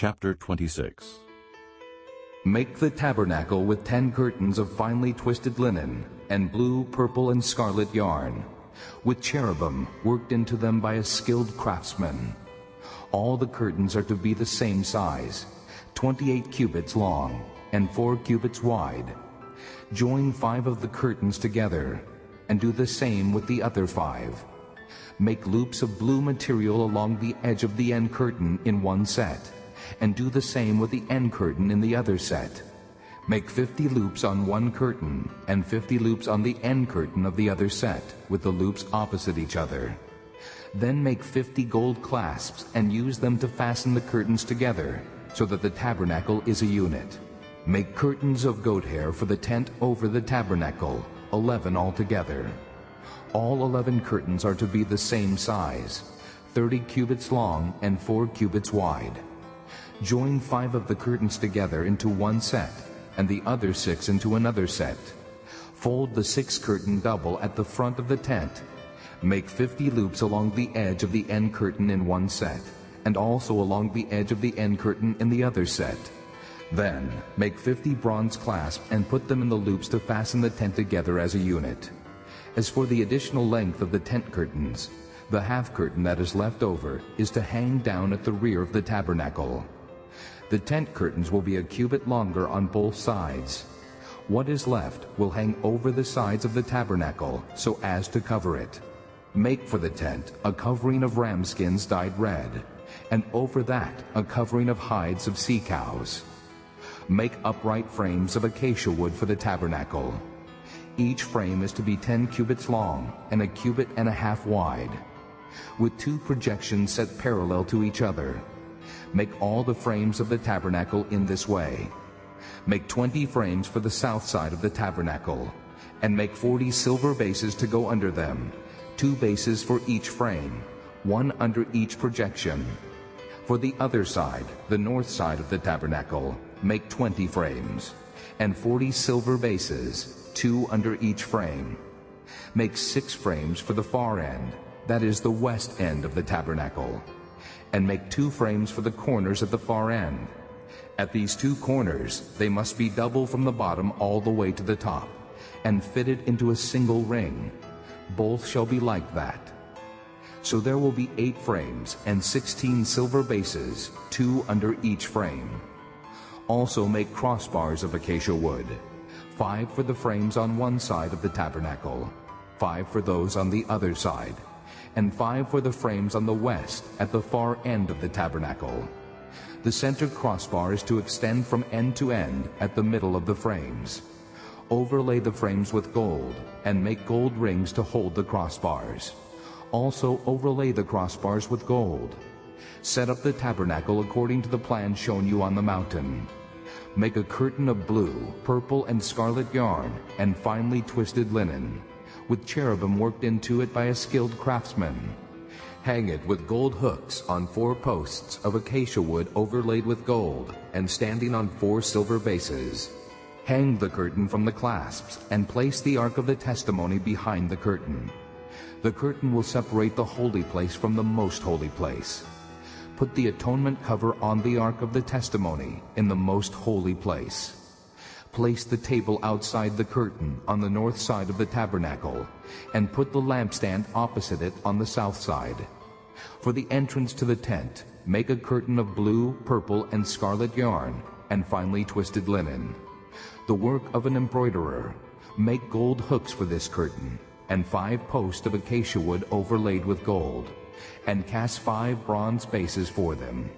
Chapter 26 Make the tabernacle with ten curtains of finely twisted linen, and blue, purple, and scarlet yarn, with cherubim worked into them by a skilled craftsman. All the curtains are to be the same size, twenty-eight cubits long, and four cubits wide. Join five of the curtains together, and do the same with the other five. Make loops of blue material along the edge of the end curtain in one set and do the same with the end curtain in the other set. Make 50 loops on one curtain, and 50 loops on the end curtain of the other set, with the loops opposite each other. Then make 50 gold clasps, and use them to fasten the curtains together, so that the tabernacle is a unit. Make curtains of goat hair for the tent over the tabernacle, 11 altogether. All 11 curtains are to be the same size, 30 cubits long and 4 cubits wide. Join five of the curtains together into one set, and the other six into another set. Fold the sixth curtain double at the front of the tent. Make 50 loops along the edge of the end curtain in one set, and also along the edge of the end curtain in the other set. Then make 50 bronze clasps and put them in the loops to fasten the tent together as a unit. As for the additional length of the tent curtains, the half curtain that is left over is to hang down at the rear of the tabernacle. The tent curtains will be a cubit longer on both sides. What is left will hang over the sides of the tabernacle so as to cover it. Make for the tent a covering of ram skins dyed red, and over that a covering of hides of sea cows. Make upright frames of acacia wood for the tabernacle. Each frame is to be ten cubits long and a cubit and a half wide, with two projections set parallel to each other. Make all the frames of the tabernacle in this way. Make twenty frames for the south side of the tabernacle, and make forty silver bases to go under them, two bases for each frame, one under each projection. For the other side, the north side of the tabernacle, make twenty frames, and forty silver bases, two under each frame. Make six frames for the far end, that is the west end of the tabernacle and make two frames for the corners at the far end. At these two corners they must be double from the bottom all the way to the top, and fitted into a single ring. Both shall be like that. So there will be eight frames and sixteen silver bases, two under each frame. Also make crossbars of acacia wood, five for the frames on one side of the tabernacle, five for those on the other side, and five for the frames on the west at the far end of the tabernacle. The center crossbar is to extend from end to end at the middle of the frames. Overlay the frames with gold, and make gold rings to hold the crossbars. Also overlay the crossbars with gold. Set up the tabernacle according to the plan shown you on the mountain. Make a curtain of blue, purple, and scarlet yarn, and finely twisted linen with cherubim worked into it by a skilled craftsman. Hang it with gold hooks on four posts of acacia wood overlaid with gold, and standing on four silver bases. Hang the curtain from the clasps, and place the ark of the testimony behind the curtain. The curtain will separate the holy place from the most holy place. Put the atonement cover on the ark of the testimony in the most holy place. Place the table outside the curtain on the north side of the tabernacle, and put the lampstand opposite it on the south side. For the entrance to the tent, make a curtain of blue, purple, and scarlet yarn, and finely twisted linen. The work of an embroiderer. Make gold hooks for this curtain, and five posts of acacia wood overlaid with gold, and cast five bronze bases for them.